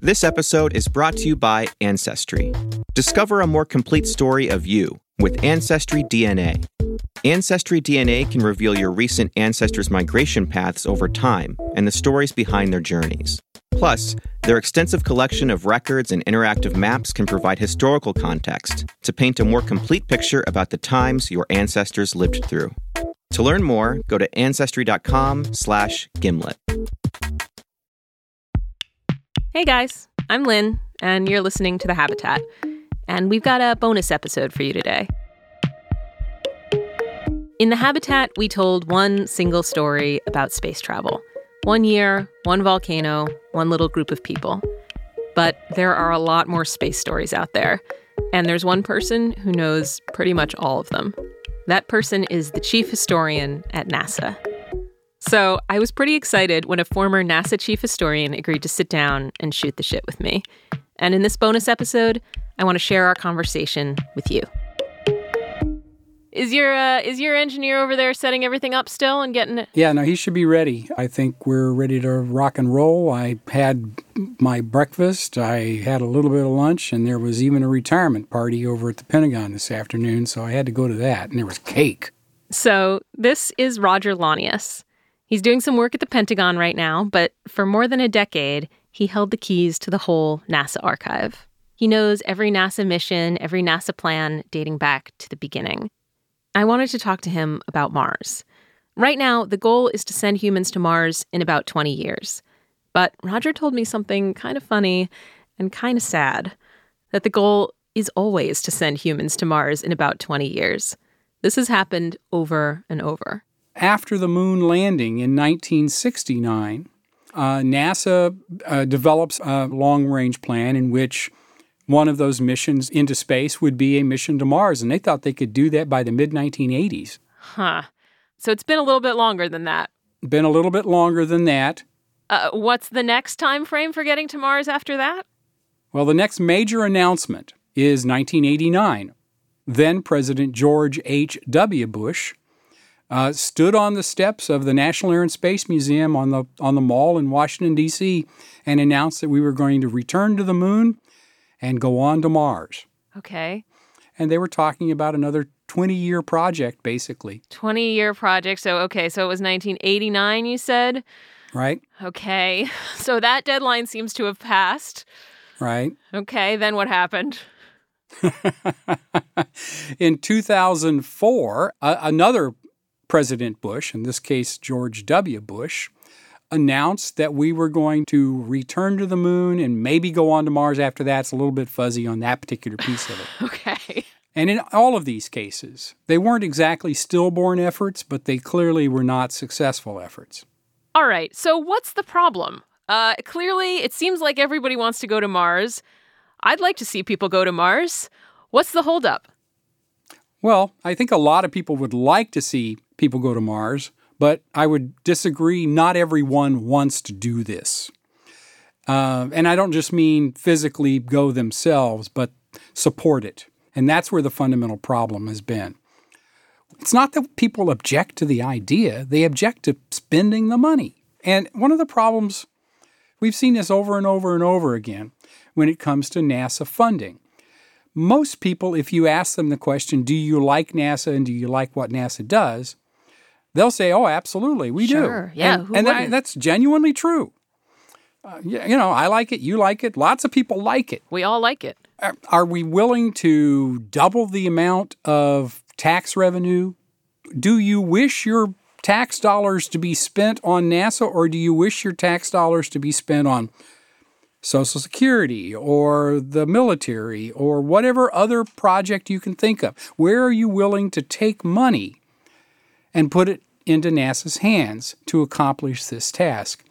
This episode is brought to you by Ancestry. Discover a more complete story of you with Ancestry DNA. Ancestry DNA can reveal your recent ancestors' migration paths over time and the stories behind their journeys. Plus, their extensive collection of records and interactive maps can provide historical context to paint a more complete picture about the times your ancestors lived through. To learn more, go to ancestry.com/gimlet. Hey guys, I'm Lynn, and you're listening to The Habitat. And we've got a bonus episode for you today. In The Habitat, we told one single story about space travel one year, one volcano, one little group of people. But there are a lot more space stories out there, and there's one person who knows pretty much all of them. That person is the chief historian at NASA. So I was pretty excited when a former NASA chief historian agreed to sit down and shoot the shit with me. And in this bonus episode, I want to share our conversation with you. Is your uh, is your engineer over there setting everything up still and getting it? Yeah, no, he should be ready. I think we're ready to rock and roll. I had my breakfast, I had a little bit of lunch, and there was even a retirement party over at the Pentagon this afternoon, so I had to go to that, and there was cake. So this is Roger Launius. He's doing some work at the Pentagon right now, but for more than a decade, he held the keys to the whole NASA archive. He knows every NASA mission, every NASA plan dating back to the beginning. I wanted to talk to him about Mars. Right now, the goal is to send humans to Mars in about 20 years. But Roger told me something kind of funny and kind of sad that the goal is always to send humans to Mars in about 20 years. This has happened over and over. After the moon landing in 1969, uh, NASA uh, develops a long range plan in which one of those missions into space would be a mission to Mars, and they thought they could do that by the mid 1980s. Huh. So it's been a little bit longer than that. Been a little bit longer than that. Uh, what's the next time frame for getting to Mars after that? Well, the next major announcement is 1989. Then President George H.W. Bush uh, stood on the steps of the National Air and Space Museum on the on the mall in Washington D.C. and announced that we were going to return to the moon and go on to Mars. Okay. And they were talking about another 20 year project, basically. 20 year project. So, okay, so it was 1989, you said? Right. Okay. So that deadline seems to have passed. Right. Okay, then what happened? in 2004, uh, another President Bush, in this case George W. Bush, announced that we were going to return to the moon and maybe go on to Mars after that. It's a little bit fuzzy on that particular piece of it. okay. And in all of these cases, they weren't exactly stillborn efforts, but they clearly were not successful efforts. All right. So, what's the problem? Uh, clearly, it seems like everybody wants to go to Mars. I'd like to see people go to Mars. What's the holdup? Well, I think a lot of people would like to see people go to Mars, but I would disagree. Not everyone wants to do this. Uh, and I don't just mean physically go themselves, but support it. And that's where the fundamental problem has been. It's not that people object to the idea, they object to spending the money. And one of the problems, we've seen this over and over and over again when it comes to NASA funding. Most people, if you ask them the question, do you like NASA and do you like what NASA does? They'll say, oh, absolutely, we sure. do. Yeah, and, and that, that's genuinely true. Uh, you know, I like it, you like it, lots of people like it. We all like it. Are, are we willing to double the amount of tax revenue? Do you wish your tax dollars to be spent on NASA or do you wish your tax dollars to be spent on Social Security or the military or whatever other project you can think of? Where are you willing to take money and put it into NASA's hands to accomplish this task?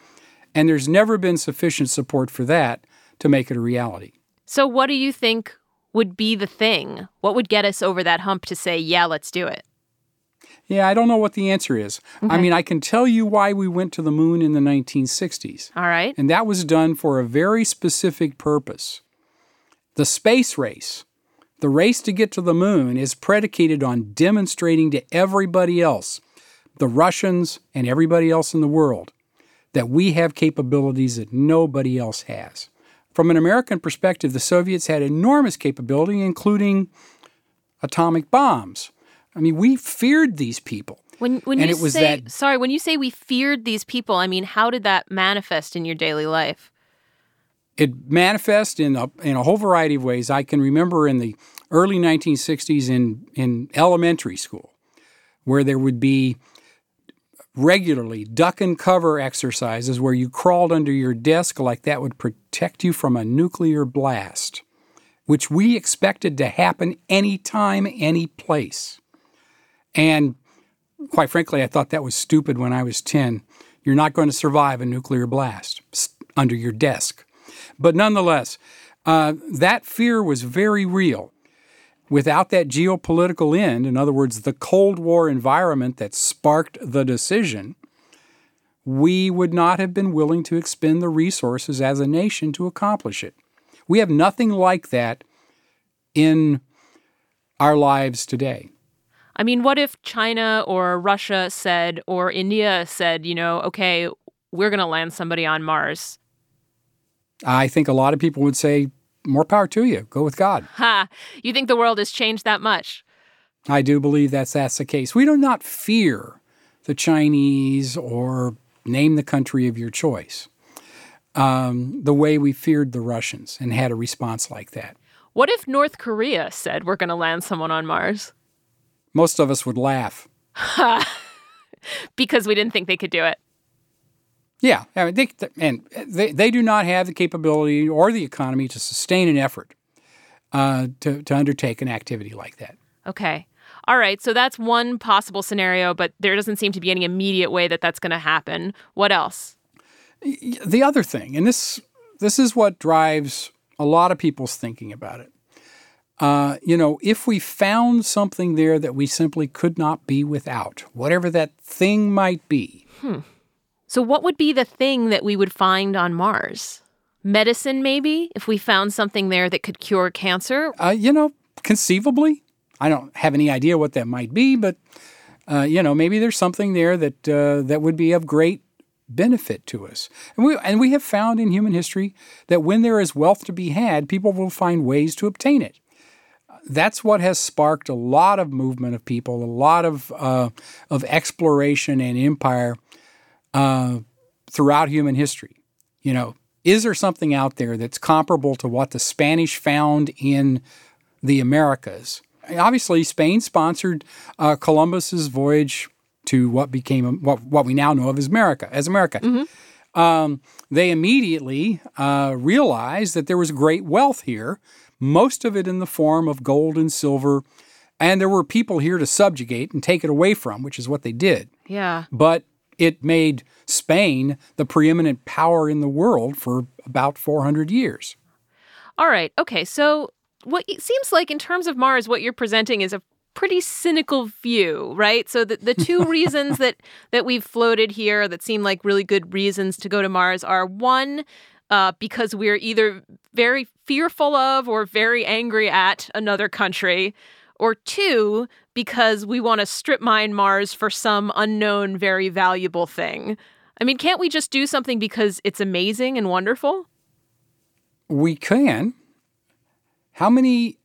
And there's never been sufficient support for that to make it a reality. So, what do you think would be the thing? What would get us over that hump to say, yeah, let's do it? Yeah, I don't know what the answer is. Okay. I mean, I can tell you why we went to the moon in the 1960s. All right. And that was done for a very specific purpose. The space race, the race to get to the moon, is predicated on demonstrating to everybody else, the Russians and everybody else in the world, that we have capabilities that nobody else has. from an American perspective, the Soviets had enormous capability, including atomic bombs. I mean, we feared these people. When, when And you it was say that- sorry, when you say we feared these people, I mean, how did that manifest in your daily life? It manifests in a, in a whole variety of ways. I can remember in the early 1960s in, in elementary school, where there would be regularly duck and cover exercises where you crawled under your desk like that would protect you from a nuclear blast, which we expected to happen anytime, any place. And quite frankly, I thought that was stupid when I was 10. You're not going to survive a nuclear blast under your desk. But nonetheless, uh, that fear was very real. Without that geopolitical end, in other words, the Cold War environment that sparked the decision, we would not have been willing to expend the resources as a nation to accomplish it. We have nothing like that in our lives today. I mean, what if China or Russia said, or India said, you know, okay, we're going to land somebody on Mars? I think a lot of people would say, more power to you. Go with God. Ha! You think the world has changed that much? I do believe that's that's the case. We do not fear the Chinese or name the country of your choice um, the way we feared the Russians and had a response like that. What if North Korea said we're going to land someone on Mars Most of us would laugh. because we didn't think they could do it? Yeah, I mean, they, and they, they do not have the capability or the economy to sustain an effort uh, to, to undertake an activity like that. Okay. All right. So that's one possible scenario, but there doesn't seem to be any immediate way that that's going to happen. What else? the other thing, and this this is what drives a lot of people's thinking about it. Uh, you know, if we found something there that we simply could not be without, whatever that thing might be, So, what would be the thing that we would find on Mars? Medicine, maybe? If we found something there that could cure cancer? uh, you know, conceivably, I don't have any idea what that might be, but uh, you know, maybe there's something there that uh, that would be of great benefit to us. And we and we have found in human history that when there is wealth to be had, people will find ways to obtain it. That's what has sparked a lot of movement of people, a lot of uh, of exploration and empire uh, throughout human history. You know, is there something out there that's comparable to what the Spanish found in the Americas? Obviously, Spain sponsored uh, Columbus's voyage to what became what, what we now know of as America. As America, um, they immediately uh, realized that there was great wealth here, most of it in the form of gold and silver, and there were people here to subjugate and take it away from, which is what they did Yeah. but it made Spain the preeminent power in the world for about 400 years. All right. Okay. So, what it seems like in terms of Mars, what you're presenting is a pretty cynical view, right? So the, the two reasons that that we've floated here that seem like really good reasons to go to Mars are one, uh, because we're either very fearful of or very angry at another country, or two, because we want to strip mine Mars for some unknown, very valuable thing. I mean, can't we just do something because it's amazing and wonderful? We can. How many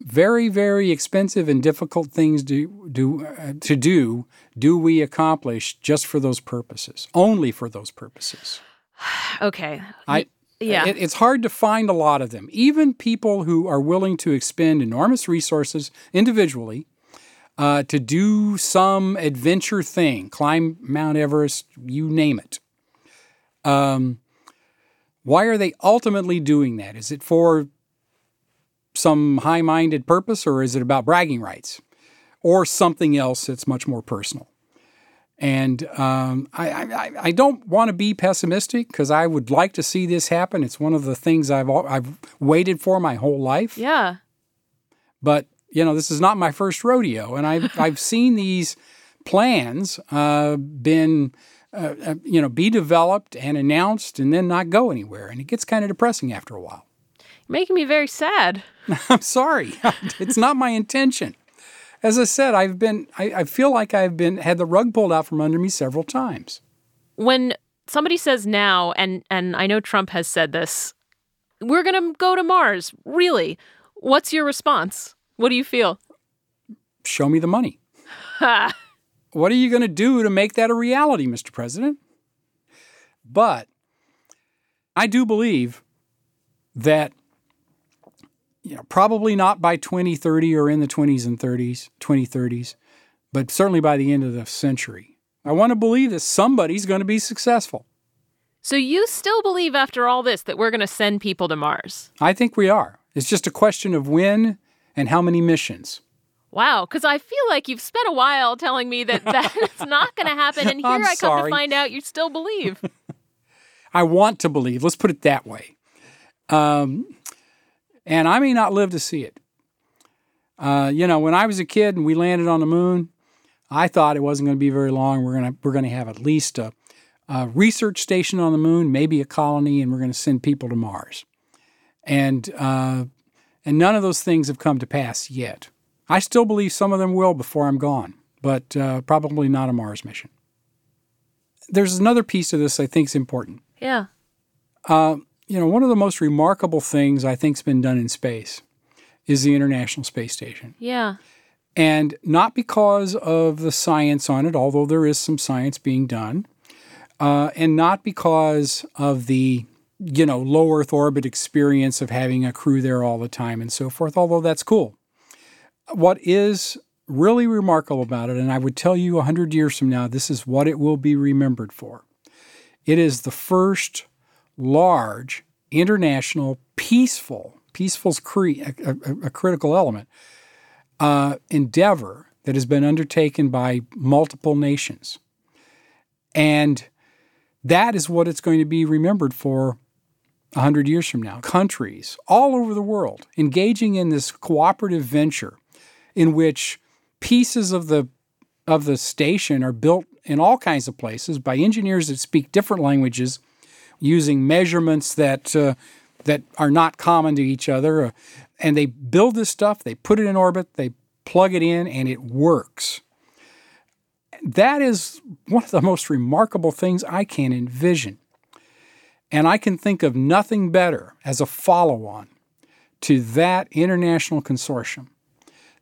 very, very expensive and difficult things do, do, uh, to do do we accomplish just for those purposes? Only for those purposes. Okay. I, yeah. it- it's hard to find a lot of them. Even people who are willing to expend enormous resources individually uh, to do some adventure thing, climb Mount Everest, you name it. Um, why are they ultimately doing that? Is it for some high minded purpose or is it about bragging rights or something else that's much more personal? And um, I, I, I don't want to be pessimistic because I would like to see this happen. It's one of the things I've I've waited for my whole life. yeah. But, you know, this is not my first rodeo. And I've, I've seen these plans uh, been, uh, uh, you know, be developed and announced and then not go anywhere. And it gets kind of depressing after a while. making me very sad. I'm sorry. it's not my intention. As I said, I've been, I, I feel like I've been, had the rug pulled out from under me several times. When somebody says now, and and I know Trump has said this we're going to go to Mars. Really? What's your response? What do you feel? Show me the money. What are you going to do to make that a reality, Mr. President? But I do believe that you know, probably not by 2030 or in the 20s and 30s, 2030s, but certainly by the end of the century. I want to believe that somebody's going to be successful. So you still believe after all this that we're going to send people to Mars? I think we are. It's just a question of when and how many missions. Wow, because I feel like you've spent a while telling me that that's not going to happen, and here I'm I come sorry. to find out you still believe. I want to believe. Let's put it that way. Um, and I may not live to see it. Uh, you know, when I was a kid and we landed on the moon, I thought it wasn't going to be very long. We're gonna we're gonna have at least a, a research station on the moon, maybe a colony, and we're going to send people to Mars. And uh, and none of those things have come to pass yet. I still believe some of them will before I'm gone, but uh, probably not a Mars mission. There's another piece of this I think is important. yeah. Uh, you know, one of the most remarkable things I think's been done in space is the International Space Station. Yeah. And not because of the science on it, although there is some science being done, uh, and not because of the you know low Earth orbit experience of having a crew there all the time and so forth. Although that's cool. What is really remarkable about it, and I would tell you a hundred years from now, this is what it will be remembered for. It is the first large international peaceful peaceful's cre- a, a- a critical element uh, endeavor that has been undertaken by multiple nations and that is what it's going to be remembered for 100 years from now countries all over the world engaging in this cooperative venture in which pieces of the of the station are built in all kinds of places by engineers that speak different languages using measurements that uh, that are not common to each other. Uh, and they build this stuff, they put it in orbit, they plug it in, and it works. That is one of the most remarkable things I can envision. And I can think of nothing better as a follow on to that international consortium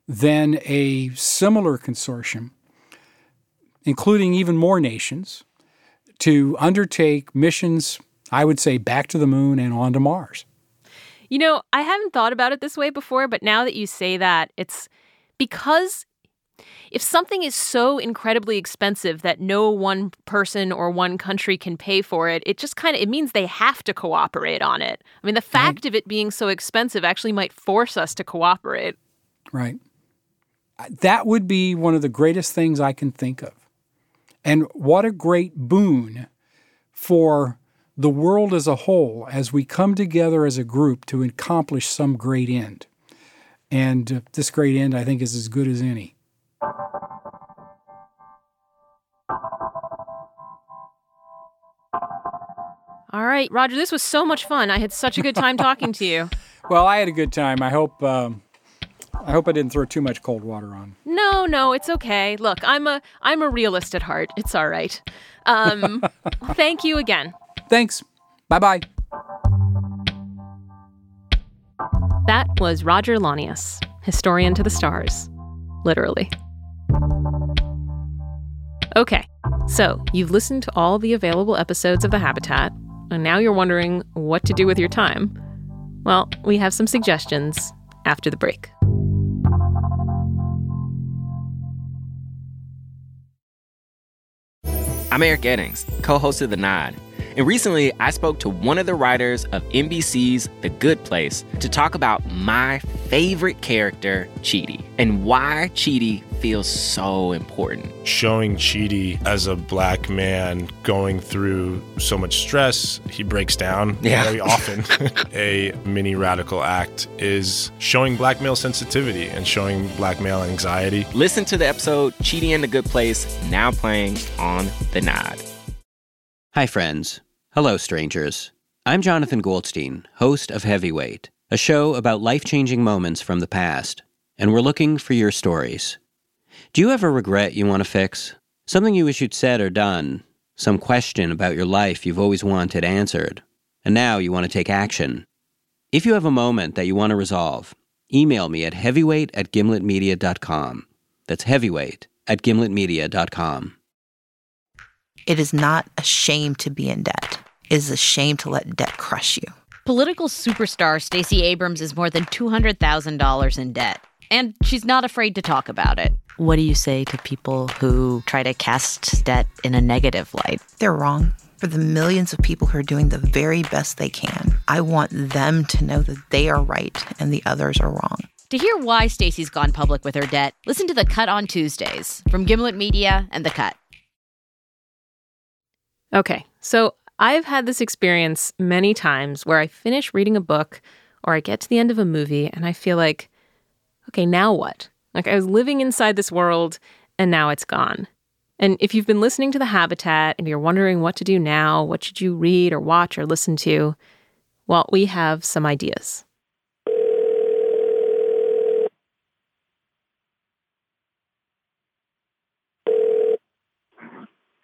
than a similar consortium, including even more nations, to undertake missions, I would say, back to the moon and on to Mars. You know, I haven't thought about it this way before, but now that you say that, it's because if something is so incredibly expensive that no one person or one country can pay for it, it just kind of it means they have to cooperate on it. I mean, the fact of it being so expensive actually might force us to cooperate. Right. That would be one of the greatest things I can think of. And what a great boon for the world as a whole as we come together as a group to accomplish some great end. And uh, this great end, I think, is as good as any. All right, Roger, this was so much fun. I had such a good time talking to you. Well, I had a good time. I hope. Um, I hope I didn't throw too much cold water on. No, no, it's okay. Look, I'm a I'm a realist at heart. It's all right. Um, thank you again. Thanks. Bye bye. That was Roger Launius, historian to the stars. Literally. Okay, so you've listened to all the available episodes of The Habitat, and now you're wondering what to do with your time. Well, we have some suggestions after the break. I'm Eric Eddings, co host of The Nod. And recently, I spoke to one of the writers of NBC's The Good Place to talk about my favorite character, Chidi, and why Chidi feels so important. showing Chidi as a black man going through so much stress, he breaks down Yeah. very often. a mini radical act is showing black male sensitivity and showing black male anxiety. Listen to the episode Chidi in the Good Place, now playing on The Nod. Hi, friends. Hello, strangers. I'm Jonathan Goldstein, host of Heavyweight, a show about life changing moments from the past, and we're looking for your stories. Do you ever regret you want to fix? Something you wish you'd said or done? Some question about your life you've always wanted answered, and now you want to take action? If you have a moment that you want to resolve, email me at heavyweight at gimletmedia.com. That's heavyweight at gimletmedia.com. It is not a shame to be in debt. It is a shame to let debt crush you. Political superstar Stacey Abrams is more than $200,000 in debt, and she's not afraid to talk about it. What do you say to people who try to cast debt in a negative light? They're wrong. For the millions of people who are doing the very best they can, I want them to know that they are right and the others are wrong. To hear why Stacey's gone public with her debt, listen to The Cut on Tuesdays from Gimlet Media and The Cut. Okay, so I've had this experience many times where I finish reading a book or I get to the end of a movie and I feel like, okay, now what? Like I was living inside this world and now it's gone. And if you've been listening to The Habitat and you're wondering what to do now, what should you read or watch or listen to, well, we have some ideas.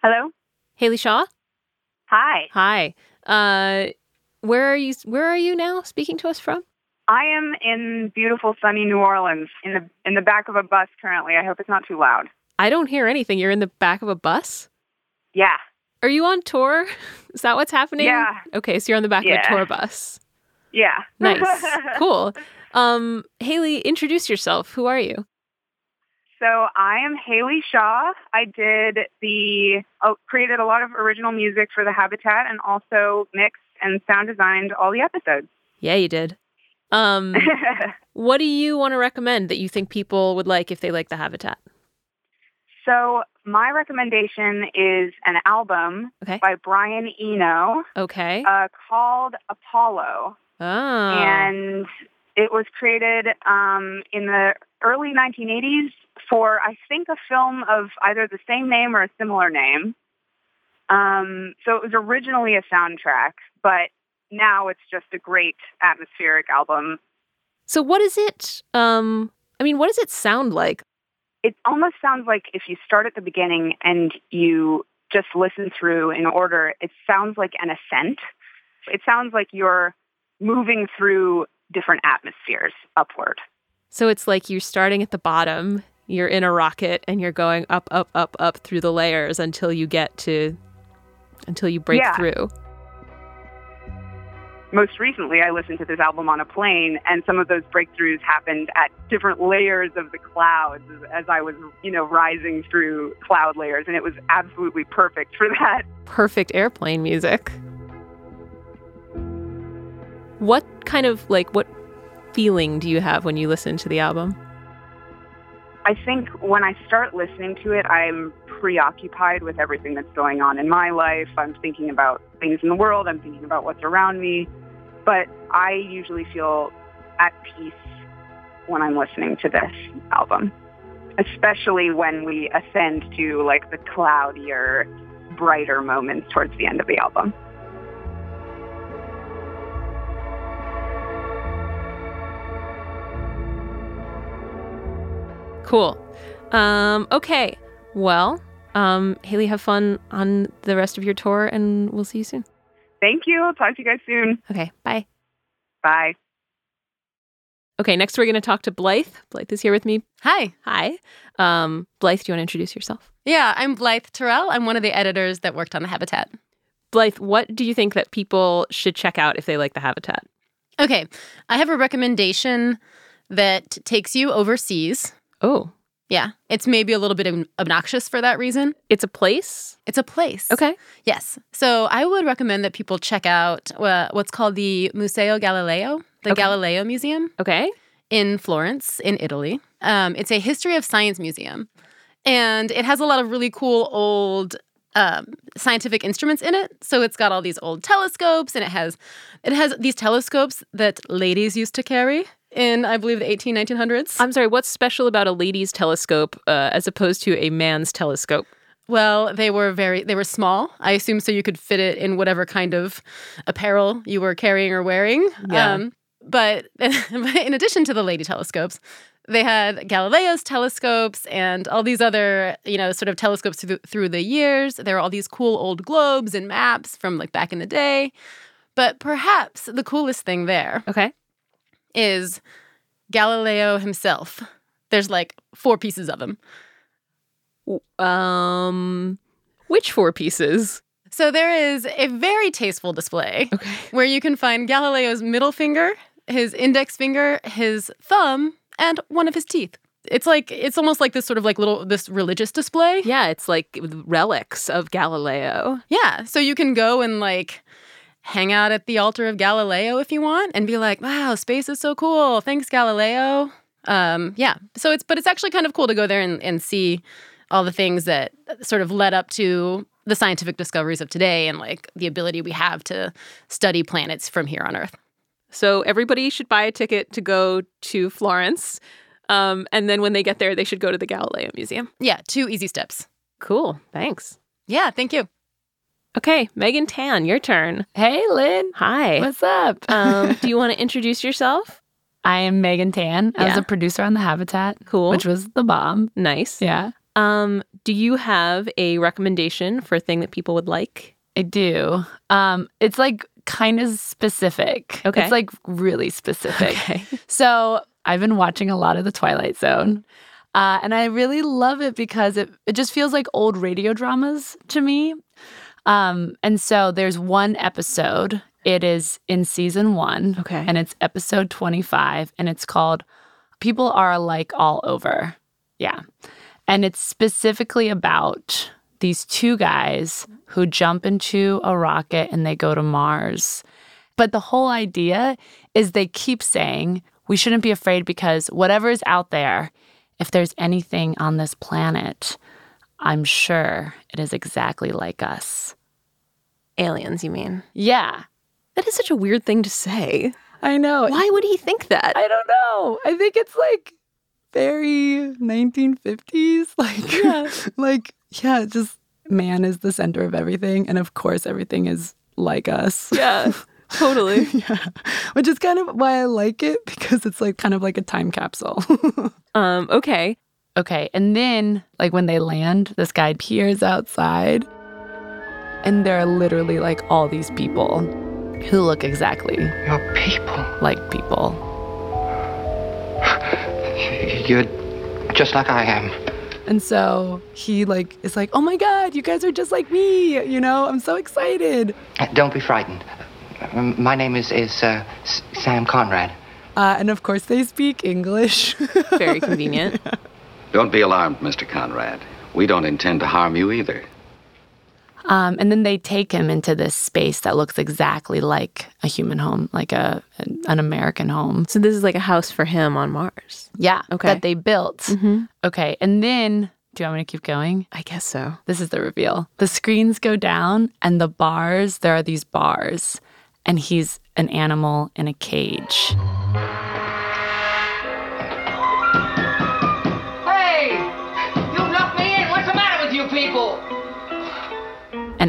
Hello? Haley Shaw? Hi. Hi. Uh where are you where are you now speaking to us from? I am in beautiful sunny New Orleans in the in the back of a bus currently. I hope it's not too loud. I don't hear anything. You're in the back of a bus? Yeah. Are you on tour? Is that what's happening? Yeah. Okay, so you're on the back of a tour bus. Yeah. Nice. cool. Um, Haley, introduce yourself. Who are you? So I am Haley Shaw. I did the uh, created a lot of original music for the Habitat and also mixed and sound designed all the episodes. Yeah, you did. Um, what do you want to recommend that you think people would like if they like the habitat? so my recommendation is an album Okay. by Brian Eno Okay. uh, called Apollo. oh. and it was created um, in the early 1980s for, I think, a film of either the same name or a similar name. Um, so it was originally a soundtrack, but now it's just a great atmospheric album. so what is it? Um, I mean, what does it sound like? It almost sounds like if you start at the beginning and you just listen through in order, it sounds like an ascent. It sounds like you're moving through different atmospheres upward. So it's like you're starting at the bottom, you're in a rocket, and you're going up, up, up, up through the layers until you get to, until you break Yeah. through. Most recently I listened to this album on a plane and some of those breakthroughs happened at different layers of the clouds as I was, you know, rising through cloud layers and it was absolutely perfect for that. perfect airplane music. What kind of like what feeling do you have when you listen to the album? I think when I start listening to it, I'm preoccupied with everything that's going on in my life. I'm thinking about things in the world. I'm thinking about what's around me. But I usually feel at peace when I'm listening to this album, especially when we ascend to like the cloudier, brighter moments towards the end of the album. Cool. Um, okay. Well, um, Haley, have fun on the rest of your tour, and we'll see you soon. Thank you. I'll talk to you guys soon. Okay. Bye. Bye. Okay. Next, we're going to talk to Blythe. Blythe is here with me. Hi. Hi. Um, Blythe, do you want to introduce yourself? Yeah, I'm Blythe Terrell. I'm one of the editors that worked on the Habitat. Blythe, what do you think that people should check out if they like the Habitat? Okay, I have a recommendation that takes you overseas. Oh, Yeah, it's maybe a little bit obnoxious for that reason. it's a place. It's a place. Okay. Yes. So I would recommend that people check out uh, what's called the Museo Galileo, the Okay. Galileo Museum Okay. in Florence, in Italy. Um, it's a history of science museum, and it has a lot of really cool old um, scientific instruments in it. So it's got all these old telescopes, and it has it has these telescopes that ladies used to carry in, I believe, the 18, 1900s. I'm sorry. What's special about a lady's telescope uh, as opposed to a man's telescope? Well, they were very they were small. I assume so you could fit it in whatever kind of apparel you were carrying or wearing. Yeah. but, but in addition to the lady telescopes, they had Galileo's telescopes and all these other, you know, sort of telescopes through, through the years. There were all these cool old globes and maps from like back in the day. But perhaps the coolest thing there Okay. Is Galileo himself. There's like four pieces of him. Um, which four pieces? So there is a very tasteful display Okay. where you can find Galileo's middle finger, his index finger, his thumb, and one of his teeth. It's like it's almost like this sort of like little this religious display. Yeah, it's like relics of Galileo. Yeah, so you can go and like hang out at the altar of Galileo if you want and be like, "Wow, space is so cool. Thanks Galileo." Um, yeah. So it's but it's actually kind of cool to go there and, and see all the things that sort of led up to the scientific discoveries of today and like the ability we have to study planets from here on Earth. So everybody should buy a ticket to go to Florence. Um, and then when they get there, they should go to the Galileo Museum. Yeah, two easy steps. Cool. Thanks. Yeah, thank you. Okay, Megan Tan, your turn. Hey, Lynn. Hi. What's up? um, do you want to introduce yourself? I am Megan Tan. I was a producer on The Habitat, Cool. which was the bomb. nice. Yeah, Um, do you have a recommendation for a thing that people would like? I do. Um, it's like kind of specific. Okay. It's like really specific. Okay. So I've been watching a lot of The Twilight Zone. Uh, and I really love it because it, it just feels like old radio dramas to me. Um, and so there's one episode. It is in season one. Okay. And it's episode 25. And it's called People Are Alike All Over. Yeah. And it's specifically about these two guys who jump into a rocket and they go to Mars. But the whole idea is they keep saying we shouldn't be afraid because whatever is out there, if there's anything on this planet, I'm sure it is exactly like us. Aliens, you mean? Yeah, That is such a weird thing to say. I know. Why would he think that? I don't know. I think it's like very 1950s. Like, Yeah. like, yeah, just man is the center of everything. And of course, everything is like us. yeah, totally. yeah. Which is kind of why I like it because it's like kind of like a time capsule. Um, okay. Okay. And then, like, when they land, this guy peers outside. And there are literally like all these people who look exactly Your people. like people. You're just like I am. And so he like is like, "Oh my god, you guys are just like me." You know, I'm so excited. Uh, Don't be frightened. My name is is uh, Sam Conrad. Uh, and of course, they speak English. Very convenient. Don't be alarmed, Mr. Conrad. We don't intend to harm you either. um, and then they take him into this space that looks exactly like a human home, like a an American home. So this is like a house for him on Mars. Yeah, Okay. that they built. Mm-hmm. Okay, and then do you want me to keep going? I guess so. This is the reveal. The screens go down, and the bars. There are these bars, and he's an animal in a cage.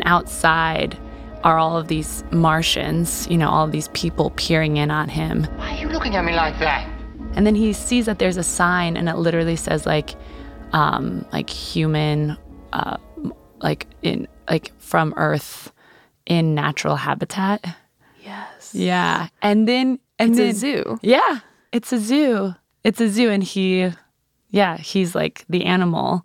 Outside are all of these Martians, you know, all of these people peering in on him. Why are you looking at me like that? And then he sees that there's a sign and it literally says like um like human uh like in like from earth in natural habitat. Yes. Yeah. And then and It's then a zoo. Yeah. It's a zoo. It's a zoo and he yeah, he's like the animal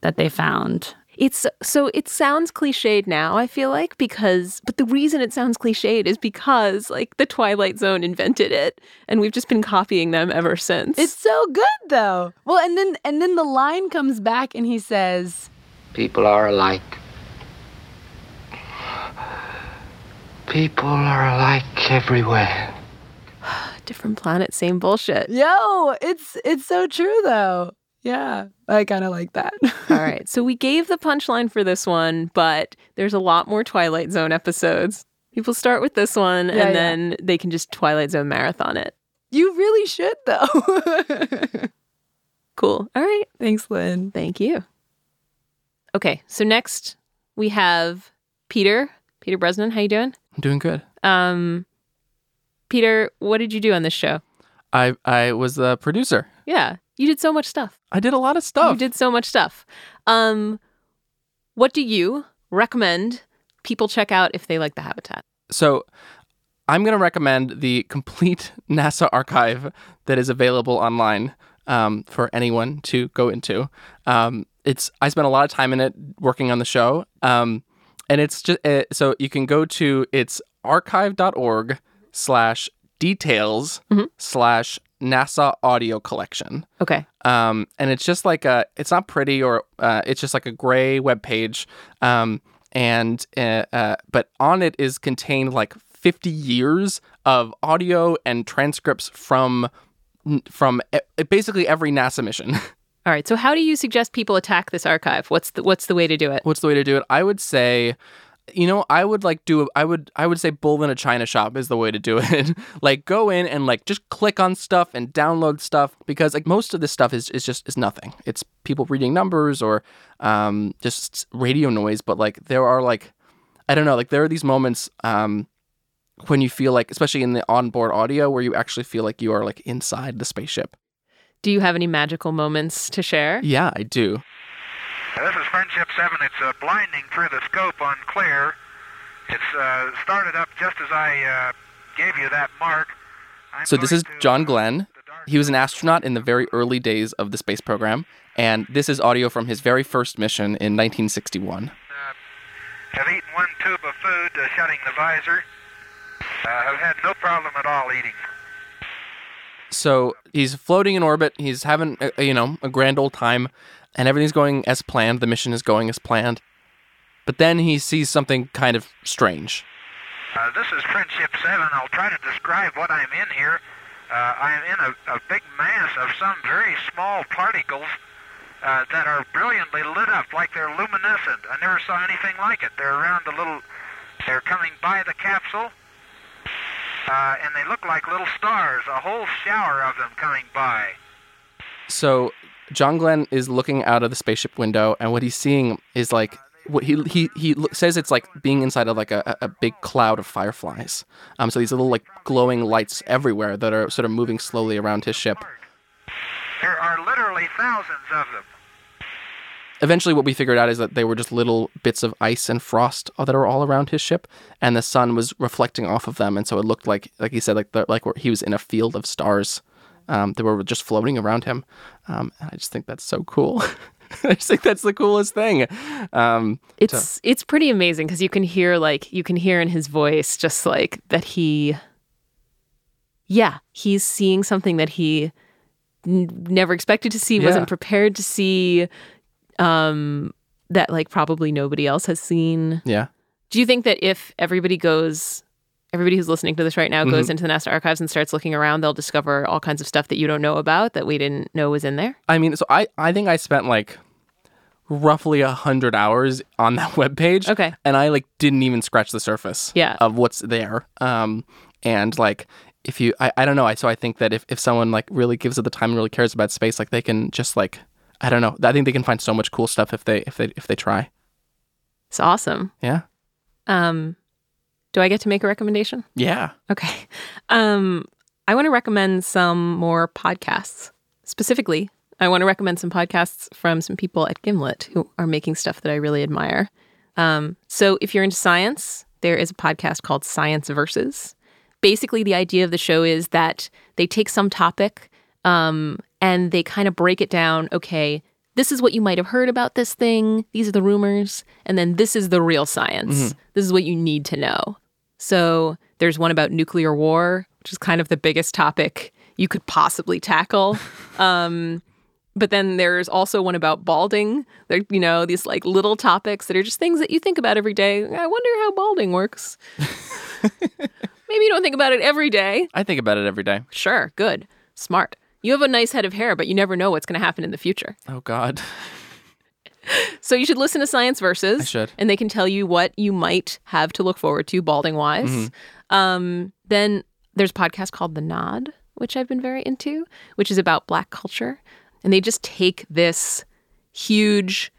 that they found. It's so it sounds cliched now, I feel like, because but the reason it sounds cliched is because like the Twilight Zone invented it and we've just been copying them ever since. It's so good though. Well, and then and then the line comes back and he says, People are alike. People are alike everywhere. different planet, same bullshit. "Yo, it's it's so true though." Yeah, I kind of like that. All right. So we gave the punchline for this one, but there's a lot more Twilight Zone episodes. People start with this one Yeah, and yeah. then they can just Twilight Zone marathon it. you really should though. Cool. All right. Thanks, Lynn. Thank you. Okay. So next we have Peter. Peter Bresnan. How you doing? I'm doing good. Um, Peter, what did you do on this show? I I was the producer. Yeah, you did so much stuff. I did a lot of stuff. You did so much stuff. Um, what do you recommend people check out if they like the habitat? So I'm going to recommend the complete NASA archive that is available online um, for anyone to go into. Um, it's I spent a lot of time in it working on the show, um, and it's just uh, so you can go to it's archive.org slash details slash NASA audio collection. Okay. Um, and it's just like a, it's not pretty or uh, it's just like a gray web page. Um, and uh, uh, but on it is contained like 50 years of audio and transcripts from from e- basically every NASA mission. All right. So how do you suggest people attack this archive? What's the what's the way to do it? What's the way to do it? I would say, you know, I would like do. I would I would say bull in a china shop is the way to do it. like go in and like just click on stuff and download stuff because like most of this stuff is is just is nothing. It's people reading numbers or um just radio noise. But like there are like I don't know like there are these moments um when you feel like especially in the onboard audio where you actually feel like you are like inside the spaceship. Do you have any magical moments to share? Yeah, I do. This is Friendship 7. It's uh, blinding through the scope on clear. It's uh, started up just as I uh, gave you that mark. So this is John Glenn. He was an astronaut in the very early days of the space program, and this is audio from his very first mission in 1961. Have eaten one tube of food, uh, shutting the visor. Uh, have had no problem at all eating. So he's floating in orbit. He's having, a, you know, a grand old time, and everything's going as planned. The mission is going as planned. But then he sees something kind of strange. Uh, this is Friendship 7. I'll try to describe what I'm in here. Uh, I'm in a, a big mass of some very small particles uh, that are brilliantly lit up, like they're luminescent. I never saw anything like it. They're around a little, they're coming by the capsule, uh, and they look like little stars, a whole shower of them coming by. So John Glenn is looking out of the spaceship window, and what he's seeing is like what he he he says it's like being inside of like a, a big cloud of fireflies. Um, so these little like glowing lights everywhere that are sort of moving slowly around his ship. There are literally thousands of them. Eventually, what we figured out is that they were just little bits of ice and frost that are all around his ship, and the sun was reflecting off of them, and so it looked like, like he said, like the, like he was in a field of stars um, that were just floating around him. Um, and I just think that's so cool. I just think that's the coolest thing. Um, to- It's it's pretty amazing because you can hear like you can hear in his voice just like that he yeah, he's seeing something that he n- never expected to see, Yeah. wasn't prepared to see um that like probably nobody else has seen. yeah. Do you think that if everybody goes everybody who's listening to this right now goes Mhm. into the NASA archives and starts looking around, they'll discover all kinds of stuff that you don't know about that we didn't know was in there? I mean, so I, I think I spent like roughly a hundred hours on that webpage. Okay. And I like didn't even scratch the surface Yeah. of what's there. Um, and like if you, I, I don't know. I, so I think that if, if someone like really gives it the time and really cares about space, like they can just like, I don't know. I think they can find so much cool stuff if they, if they, if they try. It's awesome. Yeah. Um do I get to make a recommendation? Yeah. Okay. Um, I want to recommend some more podcasts. Specifically, I want to recommend some podcasts from some people at Gimlet who are making stuff that I really admire. Um, so, if you're into science, there is a podcast called Science Versus. Basically, the idea of the show is that they take some topic um, and they kind of break it down. Okay, this is what you might have heard about this thing. These are the rumors. And then this is the real science. Mhm. This is what you need to know. So there's one about nuclear war, which is kind of the biggest topic you could possibly tackle. um, but then there's also one about balding. There, you know, these like little topics that are just things that you think about every day. I wonder how balding works. Maybe you don't think about it every day. I think about it every day. Sure, good, smart. You have a nice head of hair, but you never know what's going to happen in the future. Oh God. So you should listen to Science Versus. I should. And they can tell you what you might have to look forward to balding wise. Mhm. Um, then there's a podcast called The Nod, which I've been very into, which is about black culture. And they just take this huge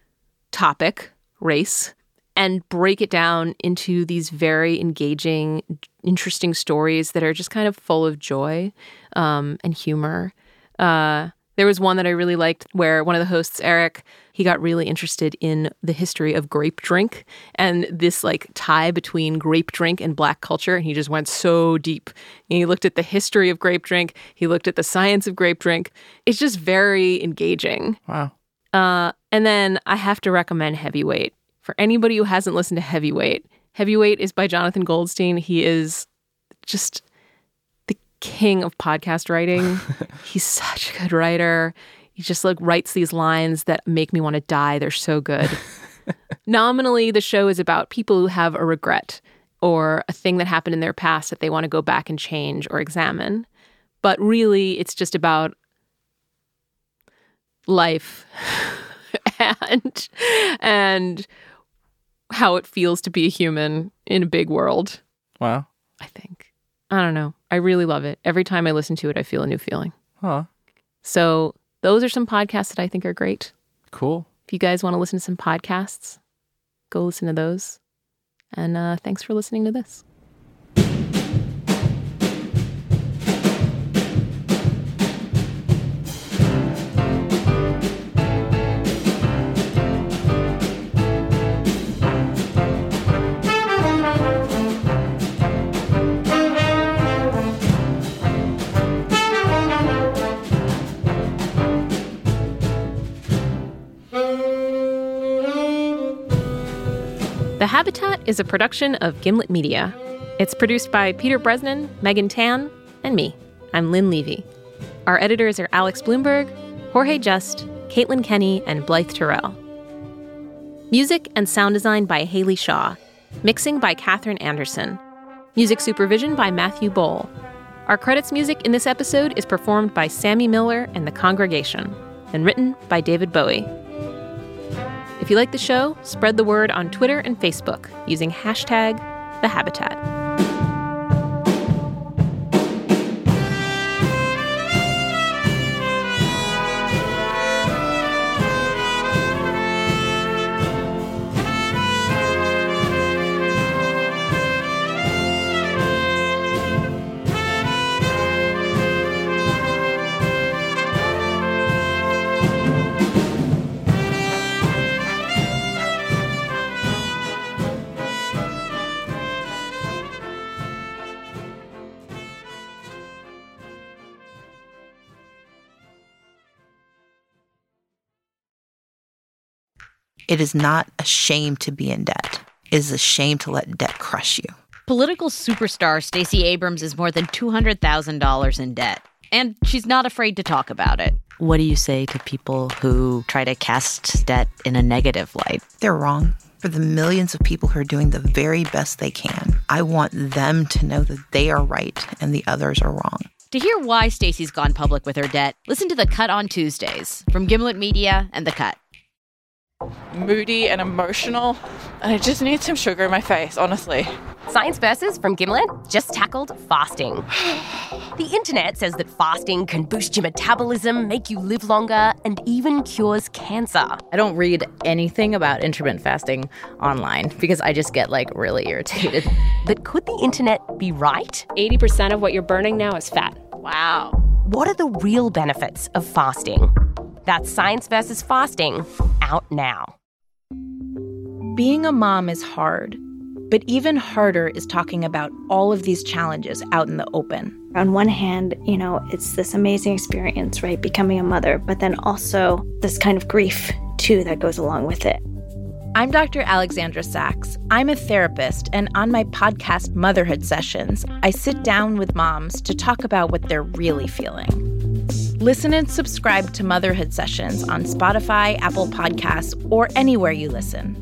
topic, race, and break it down into these very engaging, interesting stories that are just kind of full of joy um, and humor. Uh, There was one that I really liked where one of the hosts, Eric, he got really interested in the history of grape drink and this like tie between grape drink and black culture. And he just went so deep. And he looked at the history of grape drink, he looked at the science of grape drink. It's just very engaging. Wow. Uh, and then I have to recommend Heavyweight. For anybody who hasn't listened to Heavyweight, Heavyweight is by Jonathan Goldstein. He is just king of podcast writing. He's such a good writer. He just like writes these lines that make me want to die. They're so good. Nominally, the show is about people who have a regret or a thing that happened in their past that they want to go back and change or examine. But really, it's just about life and and how it feels to be a human in a big world. Wow. I think. I don't know. I really love it. Every time I listen to it, I feel a new feeling. Huh. So, those are some podcasts that I think are great. Cool. If you guys want to listen to some podcasts, go listen to those. And uh, thanks for listening to this. Is a production of Gimlet Media. It's produced by Peter Bresnan, Megan Tan, and me. I'm Lynn Levy. Our editors are Alex Blumberg, Jorge Just, Caitlin Kenney, and Blythe Terrell. Music and sound design by Haley Shaw. Mixing by Katherine Anderson. Music supervision by Matthew Boll. Our credits music in this episode is performed by Sammy Miller and the Congregation, and written by David Bowie. If you like the show, spread the word on Twitter and Facebook using hashtag the habitat. It is not a shame to be in debt. It is a shame to let debt crush you. Political superstar Stacey Abrams is more than $200,000 in debt, and she's not afraid to talk about it. What do you say to people who try to cast debt in a negative light? They're wrong. For the millions of people who are doing the very best they can, I want them to know that they are right and the others are wrong. To hear why Stacey's gone public with her debt, listen to The Cut on Tuesdays from Gimlet Media and The Cut. Moody and emotional, and I just need some sugar in my face, honestly. Science Versus from Gimlet just tackled fasting. the internet says that fasting can boost your metabolism, make you live longer, and even cures cancer. I don't read anything about intermittent fasting online because I just get like really irritated. but could the internet be right? 80% of what you're burning now is fat. Wow. What are the real benefits of fasting? That's Science versus Fasting, out now. Being a mom is hard, but even harder is talking about all of these challenges out in the open. On one hand, you know, it's this amazing experience, right? Becoming a mother, but then also this kind of grief, too, that goes along with it. I'm Dr. Alexandra Sacks. I'm a therapist, and on my podcast, Motherhood Sessions, I sit down with moms to talk about what they're really feeling. Listen and subscribe to Motherhood Sessions on Spotify, Apple Podcasts, or anywhere you listen.